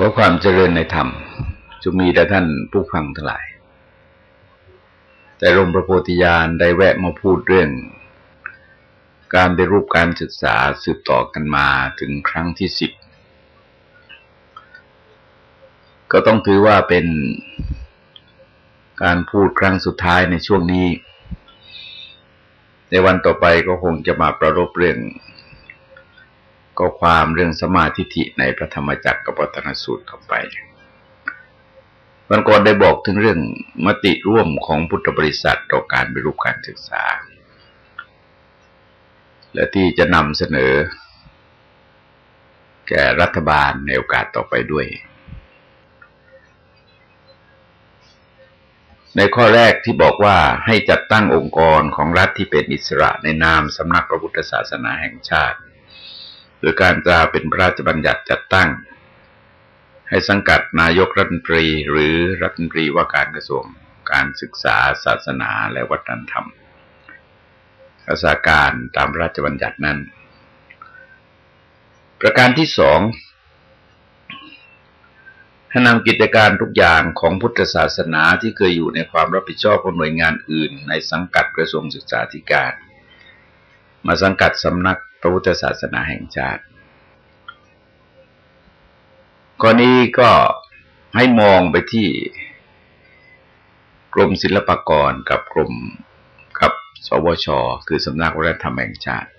ขอความเจริญในธรรมจะมีแต่ท่านผู้ฟังทั้งหลาย แต่รมประโพธิญาณได้แวะมาพูดเรื่อง การได้รูปการศึกษาสืบต่อกันมาถึงครั้งที่สิบ ก็ต้องถือว่าเป็นการพูดครั้งสุดท้ายในช่วงนี้ ในวันต่อไปก็คงจะมาประรบเรื่อง ก็ความเรื่องสมาธิิในพระธรรมจักรกับปัตนสูตรต่อไปวันก่อนได้บอกถึงเรื่องมติร่วมของพุทธบริษัทต่อการไปรูปการศึกษา และที่จะนำเสนอ แก่รัฐบาลในโอกาสต่อไปด้วย ในข้อแรกที่บอกว่าให้จัดตั้งองค์กรของรัฐที่เป็นอิสระในนามสำนักพระพุทธศาสนาแห่งชาติ หรือการจะเป็นพระราชบัญญัติจัดตั้ง ให้สังกัดนายกรัฐมนตรีหรือรัฐมนตรีว่าการกระทรวงการศึกษาศาสนาและวัฒนธรรมภาษาการตามราชบัญญัตินั้น ประการที่สองให้นำกิจการทุกอย่างของพุทธศาสนาที่เคยอยู่ในความรับผิดชอบของหน่วยงานอื่น ในสังกัดกระทรวงศึกษาธิการ มาสังกัดสำนัก พระพุทธศาสนาแห่งชาติก้อนี้ก็ให้มองไปที่กรมศิลปากรกับกรมกับสวช คือสำนักวัฒนธรรมแห่งชาติ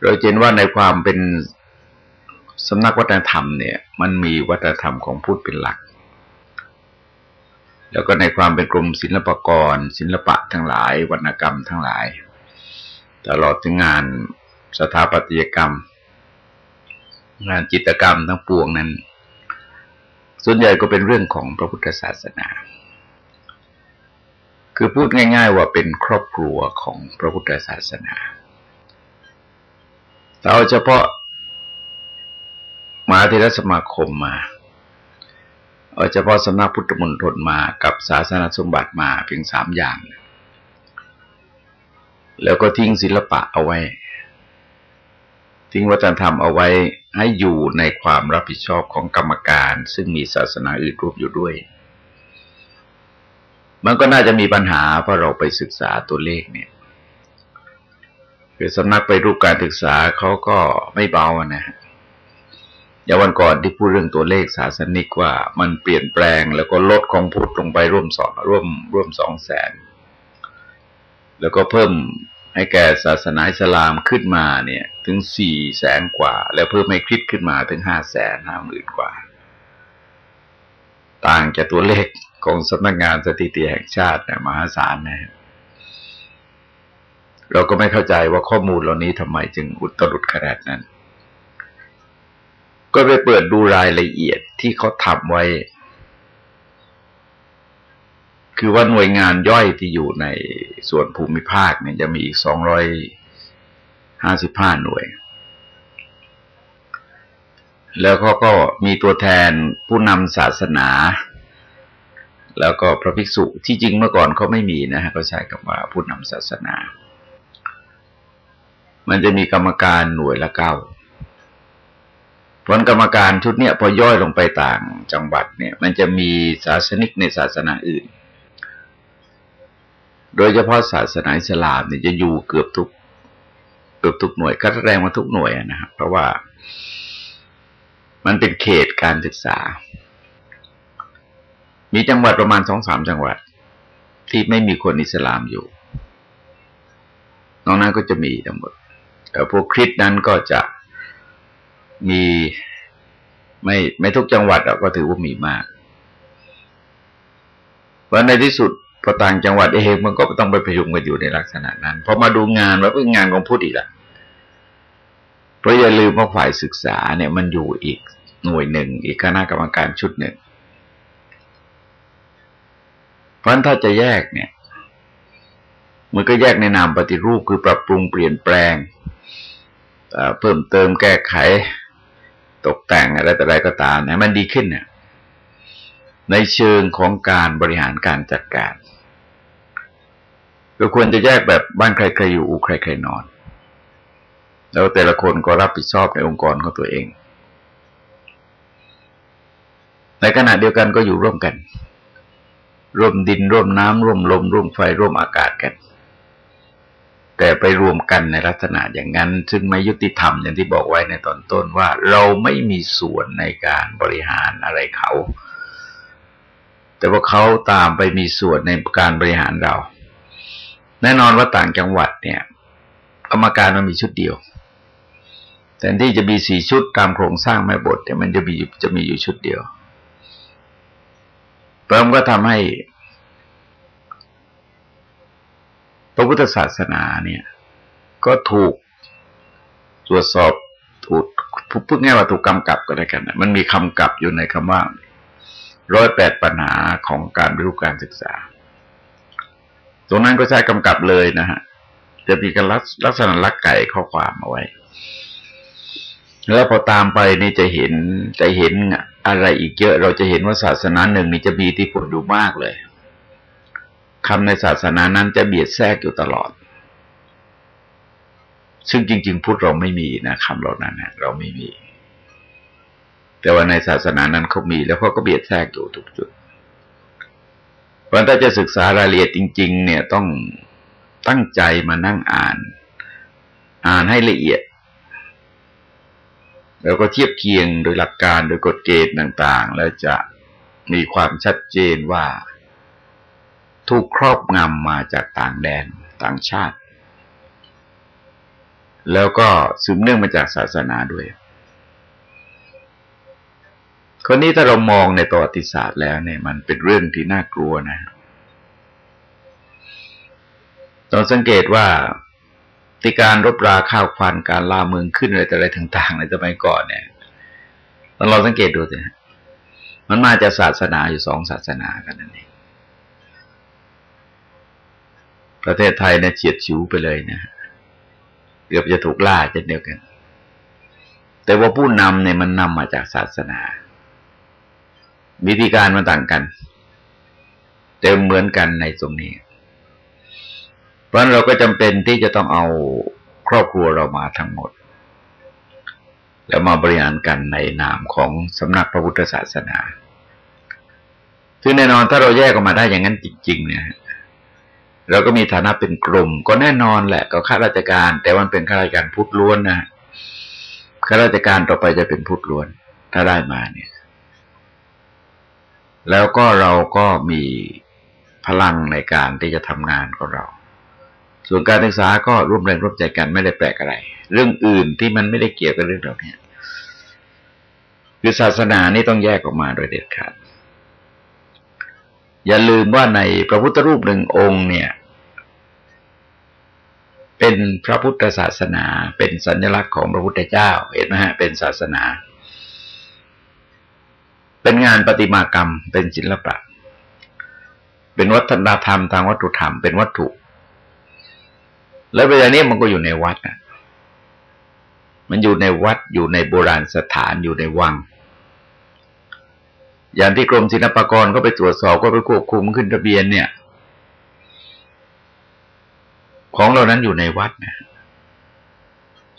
เราเห็นว่าในความเป็นสำนักวัฒนธรรมเนี่ย มันมีวัฒนธรรมของพุทธเป็นหลัก แล้วก็ในความเป็นกรมศิลปากร ศิลปะทั้งหลาย วรรณกรรมทั้งหลาย ตลอดถึงงานสถาปัตยกรรม งานจิตกรรมทั้งปวงนั้น ส่วนใหญ่ก็เป็นเรื่องของพระพุทธศาสนา คือพูดง่าย ๆ ว่าเป็นครอบครัวของพระพุทธศาสนาเอาเฉพาะมหาเทรสมาคมมาเอาเฉพาะสำนักพุทธมณฑลมากับศาสนาสมบัติมาเพียงสามอย่าง แล้วก็ทิ้งศิลปะเอาไว้ ทิ้งวัฒนธรรมเอาไว้ให้อยู่ในความรับผิดชอบของกรรมการ ซึ่งมีศาสนาอื่นรูปอยู่ด้วย มันก็น่าจะมีปัญหาเพราะเราไปศึกษาตัวเลขเนี่ยคือสำนักไปรูปการศึกษาเขาก็ไม่เบานะฮะอย่างวันก่อนที่พูดเรื่องตัวเลขศาสนิกว่ามันเปลี่ยนแปลงแล้วก็ลดของพุทธลงไปร่วมสองร่วมร่วมสองแสน แล้วก็เพิ่มให้แก่ศาสนาอิสลามขึ้นมาเนี่ย ถึงสี่แสนกว่า แล้วเพิ่มให้คริสขึ้นมาถึงห้าแสนห้าหมื่นกว่า ต่างจากตัวเลขของสำนักงานสถิติแห่งชาติเนี่ยมหาศาลนะเราก็ไม่เข้าใจว่าข้อมูลเหล่านี้ทำไมจึงอุตรุดขนาดนั้น ก็ไปเปิดดูรายละเอียดที่เขาทำไว้ คือว่าหน่วยงานย่อยที่อยู่ในส่วนภูมิภาคเนี่ยจะมีอีกสองร้อยห้าสิบห้าหน่วย แล้วเขาก็มีตัวแทนผู้นำศาสนา แล้วก็พระภิกษุที่จริงเมื่อก่อนเขาไม่มีนะฮะเขาใช้คำว่าผู้นำศาสนา มันจะมีกรรมการหน่วยละเก้าผลกรรมการชุดเนี้ยพอย่อยลงไปต่างจังหวัดเนี่ย มันจะมีศาสนิกในศาสนาอื่น โดยเฉพาะศาสนาอิสลามเนี่ยจะอยู่เกือบทุก เกือบทุกหน่วยคัดแรงมาทุกหน่วยนะครับเพราะว่ามันเป็นเขตการศึกษา มีจังหวัดประมาณสองสามจังหวัด ที่ไม่มีคนอิสลามอยู่ นอกนั้นก็จะมีทั้งหมดแต่พวกคริสต์นั้นก็จะมีไม่ไม่ทุกจังหวัดก็ถือว่ามีมาก เพราะในที่สุด พอต่างจังหวัดเองมันก็ต้องไปประชุมกันอยู่ในลักษณะนั้นพอมาดูงานว่าเป็นงานของพุทธอีกละเพราะอย่าลืมว่าฝ่ายศึกษาเนี่ยมันอยู่อีกหน่วยหนึ่ง อีกคณะกรรมการชุดหนึ่ง เพราะถ้าจะแยกเนี่ยมันก็แยกในนามปฏิรูปคือปรับปรุงเปลี่ยนแปลงเพิ่มเติมแก้ไข ตกแต่งอะไรแต่อะไรก็ตามนะมันดีขึ้นเนี่ยในเชิงของการบริหารการจัดการ ก็ควรจะแยกแบบบ้านใครใครอยู่อูใครใครนอน แล้วแต่ละคนก็รับผิดชอบในองค์กรของตัวเอง ในขณะเดียวกันก็อยู่ร่วมกัน ร่วมดินร่วมน้ำร่วมลม ร่วมไฟร่วมอากาศกัน แต่ไปรวมกันในลักษณะอย่างนั้น ซึ่งไม่ยุติธรรมอย่างที่บอกไว้ในตอนต้นว่าเราไม่มีส่วนในการบริหารอะไรเขา แต่ว่าเขาตามไปมีส่วนในการบริหารเรา แน่นอนว่าต่างจังหวัดเนี่ยกรรมการมันมีชุดเดียวแต่ที่จะมีสี่ชุดตามโครงสร้างแม่บทเนี่ยมันจะมีจะมีอยู่ชุดเดียวเพิ่มก็ทำให้พระพุทธศาสนาเนี่ย ก็ถูกตรวจสอบถูกพูดง่ายว่าถูกกำกับก็ได้กัน มันมีคำกับอยู่ในคำว่าร้อยแปดปัญหาของการบริการศึกษา ตรงนั้นก็ใช้กำกับเลยนะฮะ จะมีการลักษณะลักไก่ข้อความเอาไว้ แล้วพอตามไปนี่จะเห็นจะเห็นอะไรอีกเยอะ เราจะเห็นว่าศาสนาหนึ่งนี่จะมีที่ผลดูมากเลยคำในศาสนานั้นจะเบียดแทรกอยู่ตลอด ซึ่งจริง ๆพูดเราไม่มีนะคำเหล่านั้นนะเราไม่มี แต่ว่าในศาสนานั้นเขามี แล้วเขาก็เบียดแทรกอยู่ทุกจุด เพราะถ้าจะศึกษารายละเอียดจริง ๆ เนี่ยต้องตั้งใจมานั่งอ่าน อ่านให้ละเอียด แล้วก็เทียบเคียงโดยหลักการโดยกฎเกณฑ์ต่าง ๆ แล้วจะมีความชัดเจนว่าถูกครอบงำมาจากต่างแดนต่างชาติ แล้วก็สืบเนื่องมาจากศาสนาด้วย คนนี้ถ้าเรามองในประวัติศาสตร์แล้วเนี่ยมันเป็นเรื่องที่น่ากลัวนะต้องสังเกตว่าที่การรบราข้าวควันการล่าเมืองขึ้นอะไรแต่อะไรต่าง ๆ ในสมัยก่อนเนี่ยเราสังเกตดูสิมันมาจากศาสนาอยู่สองศาสนากันนั่นเองประเทศไทยเนี่ยเฉียดฉิวไปเลยนะเกือบจะถูกล่าเช่นเดียวกัน แต่ว่าผู้นำเนี่ยมันนำมาจากศาสนา วิธีการมันต่างกัน แต่เหมือนกันในตรงนี้ เพราะเราก็จำเป็นที่จะต้องเอาครอบครัวเรามาทั้งหมด แล้วมาบริหารกันในนามของสำนักพระพุทธศาสนา ซึ่งแน่นอนถ้าเราแยกออกมาได้อย่างนั้นจริง ๆ เนี่ยเราก็มีฐานะเป็นกลุ่ม ก็แน่นอนแหละก็ข้าราชการ แต่มันเป็นข้าราชการพุทธล้วนนะข้าราชการต่อไปจะเป็นพุทธล้วน ถ้าได้มาเนี่ย แล้วก็เราก็มีพลังในการที่จะทำงานของเรา ส่วนการศึกษาก็ร่วมแรงร่วมใจกันไม่ได้แปลกอะไร เรื่องอื่นที่มันไม่ได้เกี่ยวกับเรื่องเราเนี่ยคือศาสนานี่ต้องแยกออกมาโดยเด็ดขาด อย่าลืมว่าในพระพุทธรูปหนึ่งองค์เนี่ย เป็นพระพุทธศาสนา เป็นสัญลักษณ์ของพระพุทธเจ้า เห็นไหมฮะ เป็นศาสนา เป็นงานปฏิมากรรม เป็นศิลปะ เป็นวัฒนธรรมทางวัตถุธรรม เป็นวัตถุ แล้วเวลานี้มันก็อยู่ในวัดนะมันอยู่ในวัดอยู่ในโบราณสถานอยู่ในวัง อย่างที่กรมศิลปากรก็ไปตรวจสอบก็ไปควบคุมขึ้นทะเบียนเนี่ย ของเรานั้นอยู่ในวัดนะ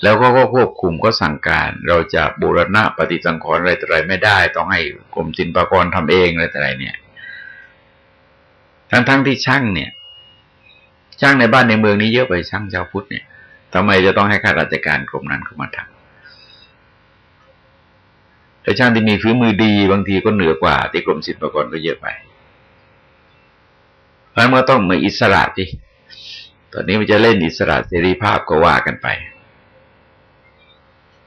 แล้วก็ก็ควบคุมก็สั่งการเราจะบูรณะปฏิสังขรณ์อะไรแต่ไรไม่ได้ ต้องให้กรมศิลปากรทำเองอะไรแต่ไรเนี่ย ทั้งทั้งที่ช่างเนี่ย ช่างในบ้านในเมืองนี้เยอะไปช่างชาวพุทธเนี่ยทำไมจะต้องให้ข้าราชการกรมนั้นเข้ามาทำแต่ช่างที่มีฝีมือดีบางทีก็เหนือกว่า ที่กรมศิลปากรก็เยอะไปเพราะมื่อต้องมืออิสระที่ตอนนี้มันจะเล่นอิสระเสรีภาพก็ว่ากันไป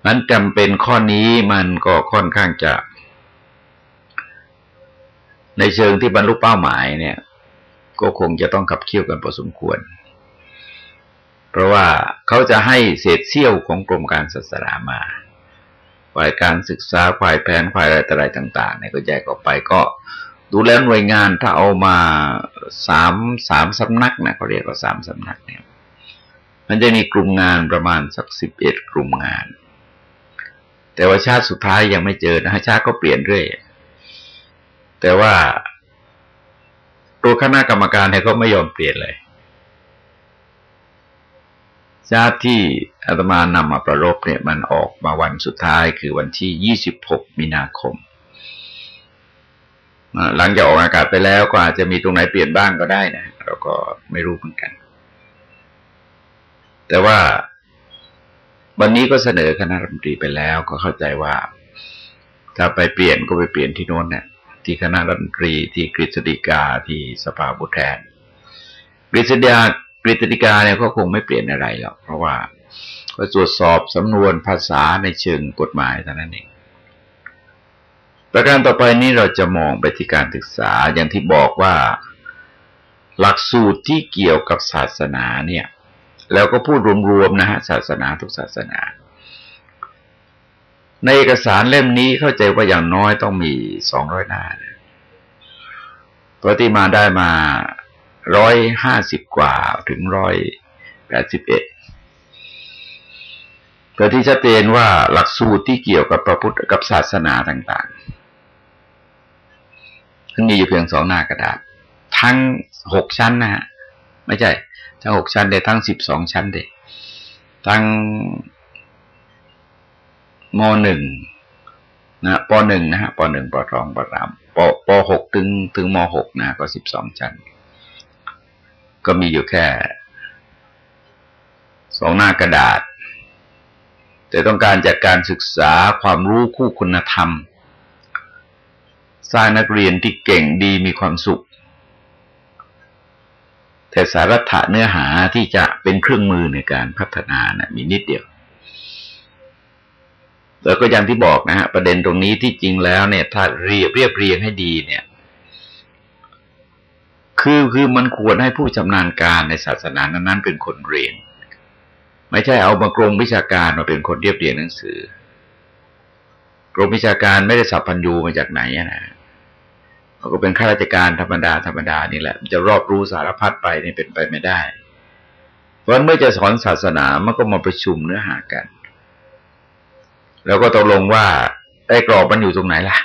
นั้นจำเป็นข้อนี้มันก็ค่อนข้างจะ ในเชิงที่บรรลุเป้าหมายเนี่ย ก็คงจะต้องขับเคี่ยวกันพอสมควร เพราะว่าเขาจะให้เศษเสี้ยวของกรมการศาสนามาฝ่ายการศึกษาฝ่ายแผนฝ่ายอะไรต่ออะไรต่างๆเนี่ยก็แยกออกไปก็ดูแลหน่วยงานถ้าเอามาสามสามสำนักนะเขาเรียกว่าสามสำนักเนี่ย มันจะมีกลุ่มงานประมาณสักสิบเอ็ดกลุ่มงาน แต่ว่าชาติสุดท้ายยังไม่เจอนะชาติก็เปลี่ยนเรื่อยแต่ว่าตัวคณะกรรมการเนี่ยก็ไม่ยอมเปลี่ยนเลย ชาติที่อาตมานำมาประรบเนี่ยมันออกมาวันสุดท้ายคือวันที่ยี่สิบหกมีนาคม หลังจากออกอากาศไปแล้วก็อาจจะมีตรงไหนเปลี่ยนบ้างก็ได้นะเราก็ไม่รู้เหมือนกัน แต่ว่า วันนี้ก็เสนอคณะรัฐมนตรีไปแล้วก็เข้าใจว่า ถ้าไปเปลี่ยนก็ไปเปลี่ยนที่โน้นเนี่ยที่คณะรัฐมนตรีที่กฤษฎีกาที่สภาผู้แทนกฤษฎีกากฤษฎีกาเนี่ยก็คงไม่เปลี่ยนอะไรหรอกเพราะว่าก็ตรวจสอบสำนวนภาษาในเชิงกฎหมายเท่านั้นเองประการต่อไปนี้เราจะมองไปที่การศึกษาอย่างที่บอกว่า หลักสูตรที่เกี่ยวกับศาสนาเนี่ย แล้วก็พูดรวมๆนะฮะศาสนาทุกศาสนา ในเอกสารเล่มนี้เข้าใจว่าอย่างน้อยต้องมีสองร้อยหน้าปฏิมาได้มาร้อยห้าสิบกว่าถึงร้อยแปดสิบเอ็ดแต่ที่ชัดเจนว่าหลักสูตรที่เกี่ยวกับพระพุทธกับศาสนาต่างๆทั้งมีอยู่เพียงสองหน้ากระดาษ ทั้งหกชั้นนะฮะ ไม่ใช่ ทั้งหกชั้นเดยทั้งสิบสองชั้นเดยทั้งมหนึ่งนะปหนึ่งนะฮะปหนึ่งปสองปสามปปหกถึงถึงมหกนะก็สิบสองชั้น ก็มีอยู่แค่สองหน้ากระดาษ แต่ต้องการจากการศึกษาความรู้คู่คุณธรรม สร้างนักเรียนที่เก่งดีมีความสุข แต่สาระถะเนื้อหาที่จะเป็นเครื่องมือในการพัฒนานะ่ะมีนิดเดียว แล้วก็อย่างที่บอกนะฮะประเด็นตรงนี้ที่จริงแล้วเนี่ย ถ้าเรียบเรียบเรียงให้ดีเนี่ย คือคือมันควรให้ผู้ชำนาญการในศาสนานั้นๆเป็นคนเรียน ไม่ใช่เอามากรมวิชาการมาเป็นคนเรียบเรียงหนังสือกรมวิชาการไม่ได้สับพันยูมาจากไหนนะ ก็เป็นข้าราชการธรรมดาธรรมดานี่แหละจะรอบรู้สารพัดไปนี่เป็นไปไม่ได้ เพราะเมื่อจะสอนศาสนามันก็มาประชุมเนื้อหากัน แล้วก็ตกลงว่าไอ้กรอบมันอยู่ตรงไหนล่ะ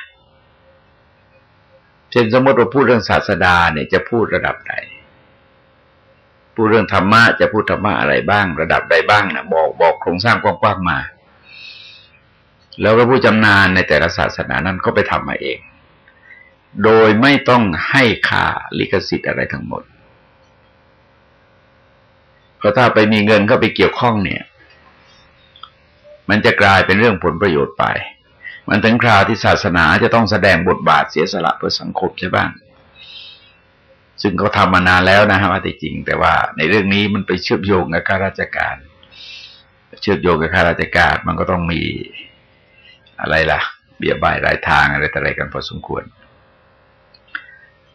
เช่นสมมติเราพูดเรื่องศาสดาเนี่ยจะพูดระดับไหนพูดเรื่องธรรมะจะพูดธรรมะอะไรบ้าง ระดับใดบ้างนะบอกบอกโครงสร้างกว้างๆมา แล้วก็ผู้จำนานในแต่ละศาสนานั้นก็ไปทำมาเอง โดยไม่ต้องให้ค่าลิขสิทธิ์อะไรทั้งหมดเพราะถ้าไปมีเงินเข้าไปเกี่ยวข้องเนี่ย มันจะกลายเป็นเรื่องผลประโยชน์ไป มันถึงคราวที่ศาสนาจะต้องแสดงบทบาทเสียสละเพื่อสังคมใช่บ้าง ซึ่งเขาทำมานานแล้วนะฮะว่าจริง แต่ว่าในเรื่องนี้มันไปเชื่อมโยงกับข้าราชการ เชื่อมโยงกับข้าราชการ มันก็ต้องมีอะไรล่ะ เบียบายรายทางอะไรต่ออะไรกันพอสมควร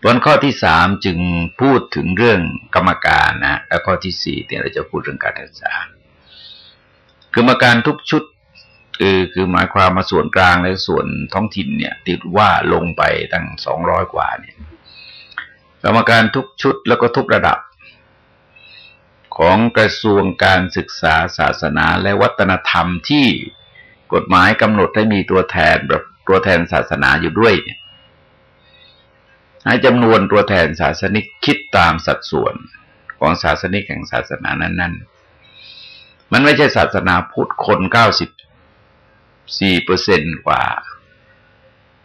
วนข้อที่สามจึงพูดถึงเรื่องกรรมการนะแล้วข้อที่สี่เนี่ยเราจะพูดเรื่องการศึกษากรรมการทุกชุดคือคือหมายความมาส่วนกลางและส่วนท้องถิ่นเนี่ย ติดว่าลงไปตั้งสองร้อยกว่าเนี่ย กรรมการทุกชุดแล้วก็ทุกระดับ ของกระทรวงการศึกษาศาสนาและวัฒนธรรมที่กฎหมายกำหนดให้มีตัวแทนแบบตัวแทนศาสนาอยู่ด้วย ให้จำนวนตัวแทนศาสนิกคิดตามสัดส่วนของศาสนิกแห่งศาสนานั้น ๆ มันไม่ใช่ศาสนาพุทธคนเก้าสิบสี่เปอร์เซนกว่า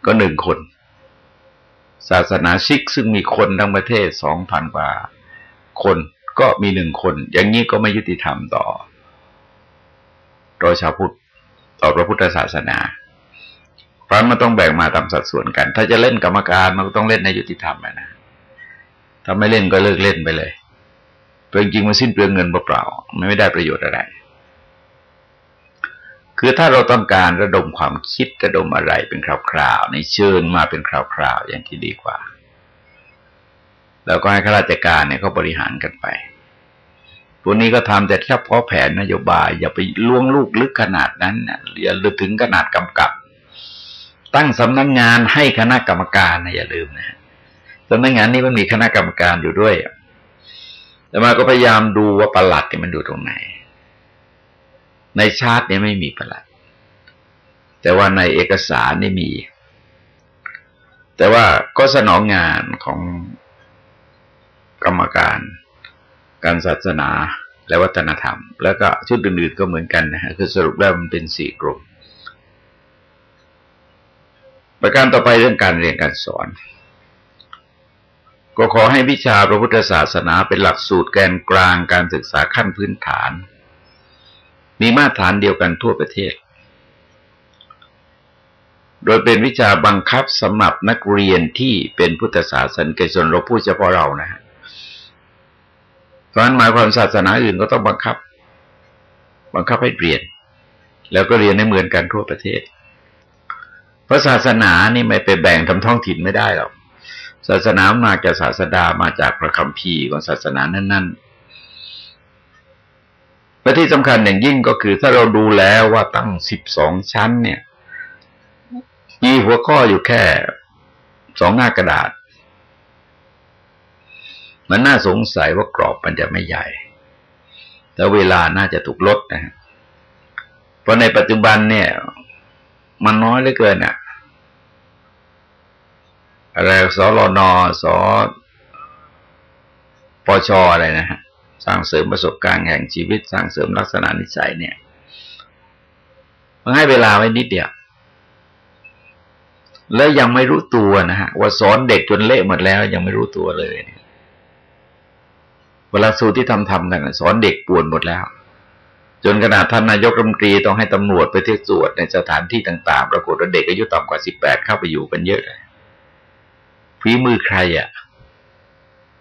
ก็หนึ่งคน ศาสนาซิกซึ่งมีคนทั้งประเทศสองพันกว่า คนก็มีหนึ่งคน อย่างนี้ก็ไม่ยุติธรรมต่อโดยชาวพุทธต่อพระพุทธศาสนา เพราะมันต้องแบ่งมาตามสัดส่วนกัน ถ้าจะเล่นกรรมการมันก็ต้องเล่นในยุติธรรมนะถ้าไม่เล่นก็เลิกเล่นไปเลยเปจริงมันสิ้นเปลืองเงินเปล่าๆไม่ได้ประโยชน์อะไร คือถ้าเราต้องการระดมความคิดระดมอะไรเป็นคราวๆในเชิญมาเป็นคราวๆอย่างที่ดีกว่า แล้วก็ให้ข้าราชการเนี่ยเขาบริหารกันไปพวกนี้ก็ทำแต่เฉพาะแผนนโยบาย อย่าไปล่วงลูกลึกขนาดนั้นอย่าลึกถึงขนาดกำกับ ตั้งสำนักงงานให้คณะกรรมการนะอย่าลืมนะสำนักงงานนี้มันมีคณะกรรมการอยู่ด้วยแต่มาก็พยายามดูว่าประหลัดเนี่ยมันอยู่ตรงไหน ในชาติเนี่ยไม่มีประหลัด แต่ว่าในเอกสารนี่มี แต่ว่าก็สนองงานของกรรมการการศาสนาและวัฒนธรรม แล้วก็ชุดอื่นๆก็เหมือนกันนะฮะคือสรุปแล้วมันเป็นสี่กลุ่ม ประการต่อไปเรื่องการเรียนการสอน ก็ขอให้วิชาพระพุทธศาสนาเป็นหลักสูตรแกนกลางการศึกษาขั้นพื้นฐาน มีมาตรฐานเดียวกันทั่วประเทศ โดยเป็นวิชาบังคับสำหรับนักเรียนที่เป็นพุทธศาสนิกชนเราพูดเฉพาะเรานะฮะเพราะนั้นหมายความศาสนาอื่นก็ต้องบังคับ บังคับให้เรียน แล้วก็เรียนให้เหมือนกันทั่วประเทศ พราะศาสนานี่ไม่ไปแบ่งทำท้องถิ่นไม่ได้หรอกศาสนามาจากศาสดามาจากพระคัมภีร์ของศาสนานั้นๆและที่สำคัญอย่างยิ่งก็คือ ถ้าเราดูแล้วว่าตั้งสิบสองชั้น เนี่ยมีหัวข้ออยู่แค่สองหน้ากระดาษ มันน่าสงสัยว่ากรอบมันจะไม่ใหญ่ แล้วเวลาน่าจะถูกลดนะเพราะในปัจจุบันเนี่ย มันน้อยเหลือเกินอะอะไรสรนสปชอะไรนะฮะสร้างเสริมประสบการณ์แห่งชีวิต สร้างเสริมลักษณะนิสัยเนี่ยมันให้เวลาไว้นิดเดียว แล้วยังไม่รู้ตัวนะฮะ ว่าสอนเด็กจนเละหมดแล้ว ยังไม่รู้ตัวเลย เวลาสูตรที่ทำทำกันสอนเด็กป่วนหมดแล้ว จนขนาดท่านนายกรัฐมนตรีต้องให้ตำรวจไปเที่ยวตรวจในสถานที่ต่าง ๆ ปรากฏว่าเด็กอายุต่ำกว่าสิบแปดเข้าไปอยู่กันเยอะเลยฝีมือใครอะ่ะ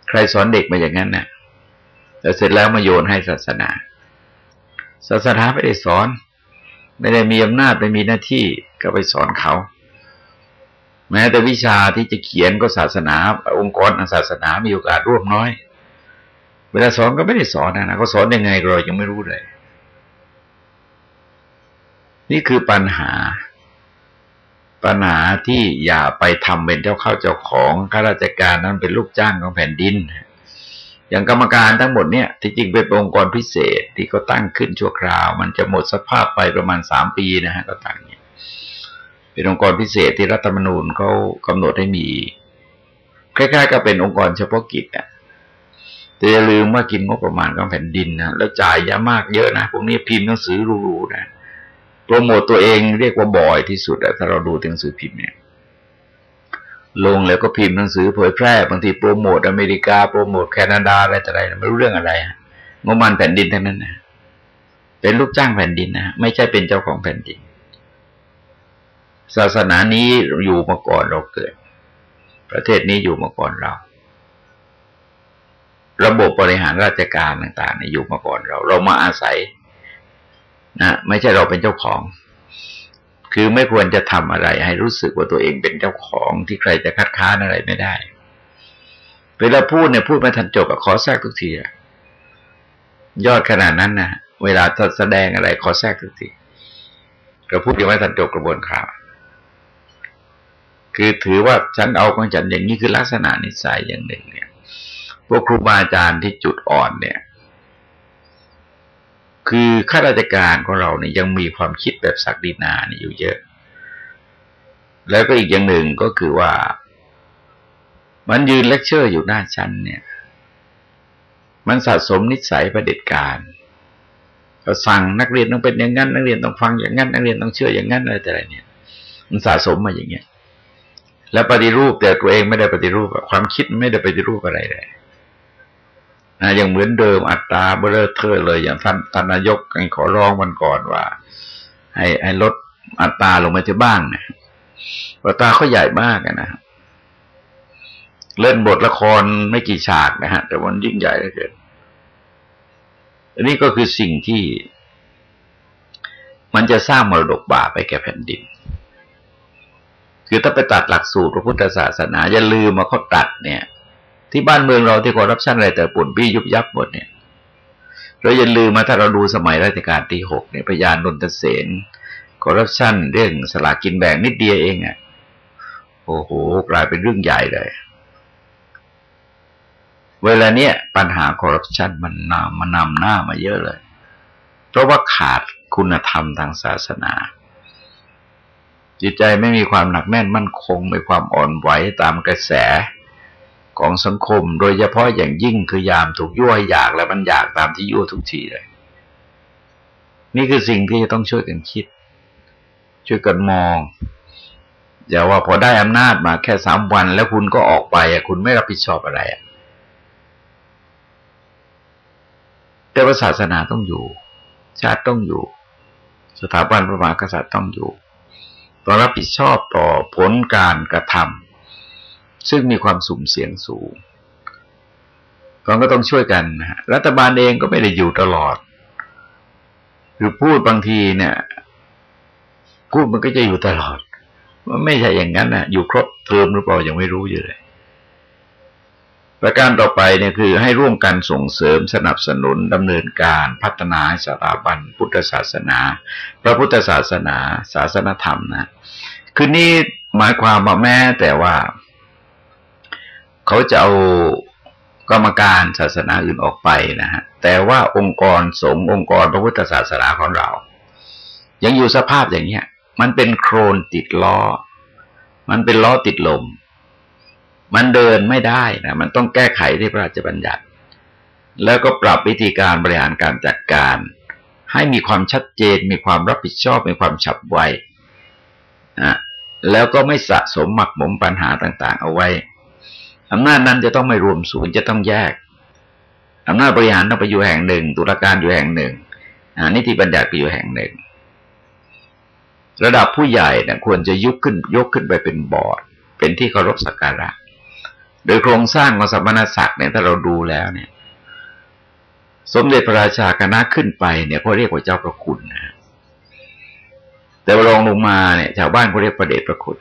ใครสอนเด็กมาอย่างนั้นน่ะแล้วเสร็จแล้วมาโยนให้ศาสนา ศาสนาไม่ได้สอน ไม่ได้มีอำนาจไม่มีหน้าที่ก็ไปสอนเขา แม้แต่วิชาที่จะเขียนก็ศาสนา องค์กรศาสนามีโอกาสร่วมน้อย เวลาสอนก็ไม่ได้สอนนะนะเขาสอนยังไงเรายังไม่รู้เลย นี่คือปัญหา ปัญหาที่อย่าไปทำเป็นเจ้าเข้าเจ้าของข้าราชการนั้นเป็นลูกจ้างของแผ่นดิน อย่างกรรมการทั้งหมดเนี่ยที่จริงเป็นองค์กรพิเศษที่เขาตั้งขึ้นชั่วคราว มันจะหมดสภาพไปประมาณสามปีนะฮะก็ตั้งเนี่ยเป็นองค์กรพิเศษที่รัฐธรรมนูญเขากำหนดให้มีคล้ายๆกับเป็นองค์กรเฉพาะกิจอะแต่อย่าลืมว่ากินงบประมาณของแผ่นดินนะแล้วจ่ายเยอะมากเยอะนะพวกนี้พิมพ์หนังสือรูๆนะ โปรโมตตัวเองเรียกว่าบ่อยที่สุดถ้าเราดูหนังสือพิมพ์เนี่ยลงแล้วก็พิมพ์หนังสือเผยแพร่บางทีโปรโมทอเมริกาโปรโมทแคนาดาอะไรแต่อะไรไม่รู้เรื่องอะไรงบมันแผ่นดินทั้งนั้นนะเป็นลูกจ้างแผ่นดินนะไม่ใช่เป็นเจ้าของแผ่นดิน ศาสนานี้อยู่มาก่อนเราเกิด ประเทศนี้อยู่มาก่อนเรา ระบบบริหารราชการต่างๆอยู่มาก่อนเรา เรามาอาศัย นะไม่ใช่เราเป็นเจ้าของ คือไม่ควรจะทำอะไร ให้รู้สึกว่าตัวเองเป็นเจ้าของที่ใครจะคัดค้านอะไรไม่ได้ เวลาพูดเนี่ยพูดไม่ทันจบขอแทรกทุกทียอดขนาดนั้นนะเวลาแสดงอะไรขอแทรกทุกทีก็พูดยังไม่ทันจบกระบวนข่าวคือถือว่าฉันเอาของฉันอย่างนี้คือลักษณะนิสัยอย่างหนึ่งเนี่ยพวกครูบาอาจารย์ที่จุดอ่อนเนี่ย คือข้าราชการของเราเนี่ยยังมีความคิดแบบศักดินาเนี่ยอยู่เยอะ แล้วก็อีกอย่างหนึ่งก็คือว่า มันยืนเลคเชอร์อยู่หน้าชั้นเนี่ย มันสะสมนิสัยประเด็จการก็สั่งนักเรียนต้องเป็นอย่างนั้นนักเรียนต้องฟังอย่างนั้นนักเรียนต้องเชื่ออย่างนั้นอะไรแต่อะไรเนี่ย มันสะสมมาอย่างเงี้ย แล้วปฏิรูปแต่ตัวเองไม่ได้ปฏิรูปความคิดไม่ได้ปฏิรูปอะไรเลย นะยังเหมือนเดิมอัตราเบลอเทอเลยอย่างท่านท่านนายกขอร้องมันก่อนว่า ให้ให้ลดอัตราลงมาจะบ้างเนี่ยอัตราเขาใหญ่มากนะเล่นบทละครไม่กี่ฉากนะฮะ แต่วันยิ่งใหญ่เหลือเกินอันนี้ก็คือสิ่งที่ มันจะสร้างมรดกบาปไปแก่แผ่นดิน คือถ้าไปตัดหลักสูตรพระพุทธศาสนาอย่าลืมมาเขาตัดเนี่ย ที่บ้านเมืองเราที่คอร์รัปชันอะไรแต่ปุ่นปี้ยุบยับหมดเนี่ยเราอย่าลืมมาถ้าเราดูสมัยรัชกาลที่หกเนี่ยพยานนนทเสนคอร์รัปชันเรื่องสลากินแบ่งนิดเดียวเองอะ่ะโอ้โหกลายเป็นเรื่องใหญ่เลย เวลาเนี้ยปัญหาคอร์รัปชันมันนำมานำหน้ามาเยอะเลย เพราะว่าขาดคุณธรรมทางศาสนา จิตใจไม่มีความหนักแน่นมั่นคงมีความอ่อนไหวตามกระแส ของสังคม โดยเฉพาะอย่างยิ่งคือยามถูกยั่วให้อยากและมันอยากตามที่ยั่วทุกทีเลย นี่คือสิ่งที่จะต้องช่วยกันคิด ช่วยกันมอง อย่าว่าพอได้อำนาจมาแค่สามวัน แล้วคุณก็ออกไปคุณไม่รับผิดชอบอะไรแต่ว่าศาสนาต้องอยู่ ชาติต้องอยู่ สถาบันพระมหากษัตริย์ต้องอยู่ต้องรับผิดชอบต่อผลการกระทำ ซึ่งมีความสุ่มเสี่ยงสูงเราก็ต้องช่วยกันนะรัฐบาลเองก็ไม่ได้อยู่ตลอดหรือพูดบางทีเนี่ยพูดมันก็จะอยู่ตลอดมันไม่ใช่อย่างนั้นนะอยู่ครบเทอมหรือเปล่ายังไม่รู้อยู่เลย ประการต่อไปเนี่ยคือให้ร่วมกันส่งเสริมสนับสนุนดำเนินการพัฒนาสถาบันพุทธศาสนา พระพุทธศาสนา ศาสนธรรมนะคือนี่หมายความว่าแม้แต่ว่า เขาจะเอากรรมการศาสนาอื่นออกไปนะฮะแต่ว่าองค์กรสงฆ์องค์กรพระพุทธศาสนาของเรา ยังอยู่สภาพอย่างเนี้ย มันเป็นโครนติดล้อ มันเป็นล้อติดลม มันเดินไม่ได้นะมันต้องแก้ไขที่พระราชบัญญัติ แล้วก็ปรับวิธีการบริหารการจัดการ ให้มีความชัดเจน มีความรับผิดชอบ มีความฉับไวนะแล้วก็ไม่สะสมหมักหมมปัญหาต่าง ๆ เอาไว้ อำนาจนั้นจะต้องไม่รวมศูนย์จะต้องแยกอำนาจบริหารต้องไปอยู่แห่งหนึ่ง ตุลาการอยู่แห่งหนึ่งนิติบัญญัติไปอยู่แห่งหนึ่ง ระดับผู้ใหญ่เนี่ยควรจะยุกขึ้นยกขึ้นไปเป็นบอร์ด เป็นที่เคารพสักการะ โดยโครงสร้างของสมณศักดิ์เนี่ยถ้าเราดูแล้วเนี่ย สมเด็จพระราชาคณะขึ้นไปเนี่ยเขาเรียกว่าเจ้าประคุณนะแต่รองลงมาเนี่ยชาวบ้านเขาเรียกประเดชประคุณ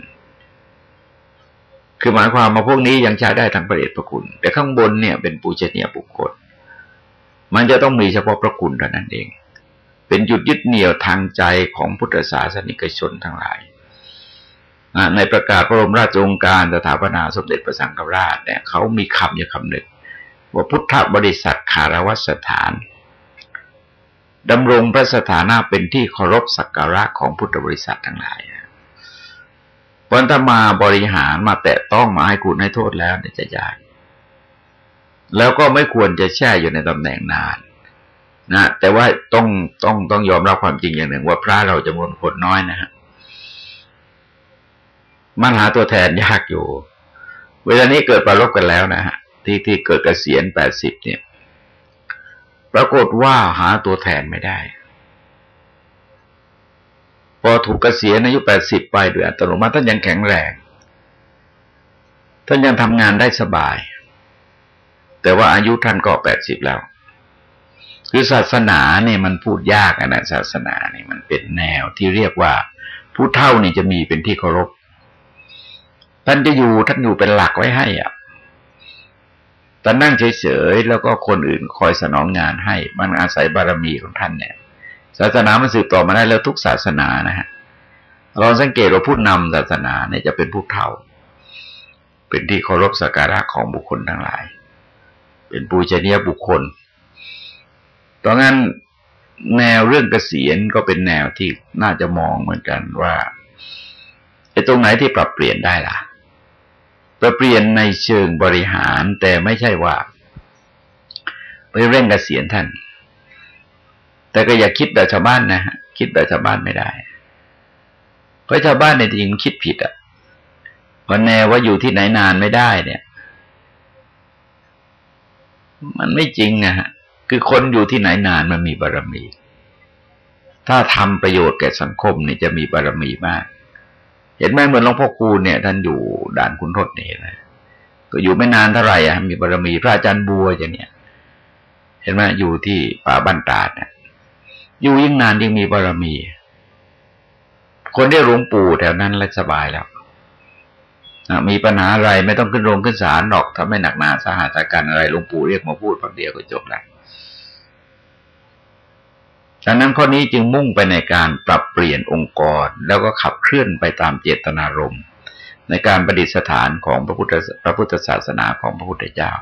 คือหมายความมาพวกนี้ยังใช้ได้ทั้งประเดชประคุณ แต่ข้างบนเนี่ยเป็นปูชนียบุคคล มันจะต้องมีเฉพาะพระคุณเท่านั้นเอง เป็นจุดยึดเหนี่ยวทางใจของพุทธศาสนิกชนทั้งหลายในประกาศพระบรมราชโองการสถาปนาสมเด็จพระสังฆราชเนี่ยเขามีคำอยู่คำหนึ่งว่าพุทธบริษัทคารวัสถานดำรงพระสถานะเป็นที่เคารพสักการะของพุทธบริษัททั้งหลาย พอถ้ามาบริหารมาแตะต้องมาให้คุณให้โทษแล้วเนี่ยจะยากแล้วก็ไม่ควรจะแช่อยู่ในตำแหน่งนานนะแต่ว่าต้องต้องต้องยอมรับความจริงอย่างหนึ่ง ว่าพระเราจำนวนคนน้อยนะฮะมันหาตัวแทนยากอยู่ เวลานี้เกิดประลบกันแล้วนะฮะที่ที่เกิดกเกษียณแปดสิบเนี่ย ปรากฏว่าหาตัวแทนไม่ได้ พอถูกเกษียณอายุแปดสิบไปโดยอัตโนมัติท่านยังแข็งแรง ท่านยังทำงานได้สบาย แต่ว่าอายุท่านก็แปดสิบแล้ว คือศาสนาเนี่ยมันพูดยากนะศาสนาเนี่ยมันเป็นแนวที่เรียกว่า ผู้เท่านี่จะมีเป็นที่เคารพท่านจะอยู่ท่านอยู่เป็นหลักไว้ให้อะท่านนั่งเฉยๆแล้วก็คนอื่นคอยสนองงานให้ มันอาศัยบารมีของท่านเนี่ย ศาสนามันสืบต่อมาได้แล้วทุกศาสนานะฮะเราสังเกตว่าผู้นำศาสนาเนี่ยจะเป็นผู้เท่า เป็นที่เคารพสักการะของบุคคลทั้งหลาย เป็นปูชนียบุคคลเพราะงั้นแนวเรื่องเกษียณก็เป็นแนวที่น่าจะมองเหมือนกันว่าไอ้ตรงไหนที่ปรับเปลี่ยนได้ล่ะ ปรับเปลี่ยนในเชิงบริหารแต่ไม่ใช่ว่า ไปเร่งเกษียณท่าน แต่ก็อย่าคิดแบบชาวบ้านนะฮะคิดแบบชาวบ้านไม่ได้ เพราะชาวบ้านในจริงคิดผิดอะพอแนวว่าอยู่ที่ไหนนานไม่ได้เนี่ย มันไม่จริงนะฮะคือคนอยู่ที่ไหนนานมันมีบารรมี ถ้าทำประโยชน์แก่สังคมเนี่ยจะมีบารรมีมาก เห็นไหมเหมือนหลวงพ่อคูณเนี่ย ท่านอยู่ด่านคุณทศนี่นะก็อยู่ไม่นานเท่าไหร่อะมีบารรมีพระอาจารย์บัวอย่างเนี้ยเห็นไหมอยู่ที่ป่าบ้านตาดเนี่ย อยู่ยิ่งนานยิ่งมีบารมี คนได้หลวงปู่แถวนั้นแล้วสบายแล้วมีปัญหาอะไรไม่ต้องขึ้นโรงขึ้นศาลหรอกถ้าไม่หนักหนาสาหัสการอะไรหลวงปู่เรียกมาพูดแป๊บเดียวก็จบแล้วดังนั้นข้อนี้จึงมุ่งไปในการปรับเปลี่ยนองค์กร แล้วก็ขับเคลื่อนไปตามเจตนารมณ์ ในการประดิษฐานของพระพุทธพระพุทธศาสนาของพระพุทธเจ้า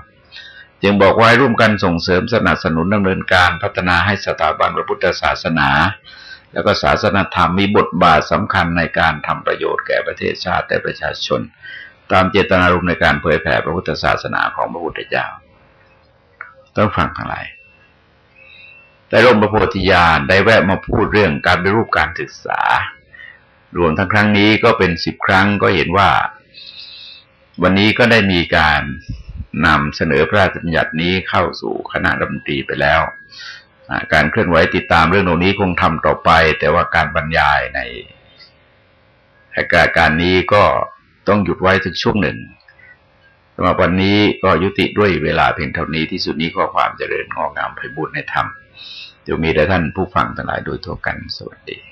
จึงบอกว่าร่วมกันส่งเสริมสนับสนุนดำเนินการพัฒนาให้สถาบันพระพุทธศาสนา แล้วก็ศาสนธรรมมีบทบาทสำคัญในการทำประโยชน์แก่ประเทศชาติแต่ประชาชน ตามเจตนารมณ์ในการเผยแผ่พระพุทธศาสนาของพระพุทธเจ้า ต้องฟังทั้งหลายได้ร่มพระโพธิญาณได้แวะมาพูดเรื่องการไปรูปการศึกษา รวมทั้งครั้งนี้ก็เป็นสิบครั้งก็เห็นว่า วันนี้ก็ได้มีการ นำเสนอพระราชบัญญัตินี้เข้าสู่คณะรัฐมนตรีไปแล้ว การเคลื่อนไหวติดตามเรื่องนี้คงทำต่อไป แต่ว่าการบรรยายในการการนี้ก็ต้องหยุดไว้สักช่วงหนึ่งสำหรับวันนี้ก็ยุติด้วยเวลาเพียงเท่านี้ที่สุดนี้ข้อความเจริญงอกงามไพบุญในธรรมจะมีแต่ท่านผู้ฟังทั้งหลายโดยทั่วกันสวัสดี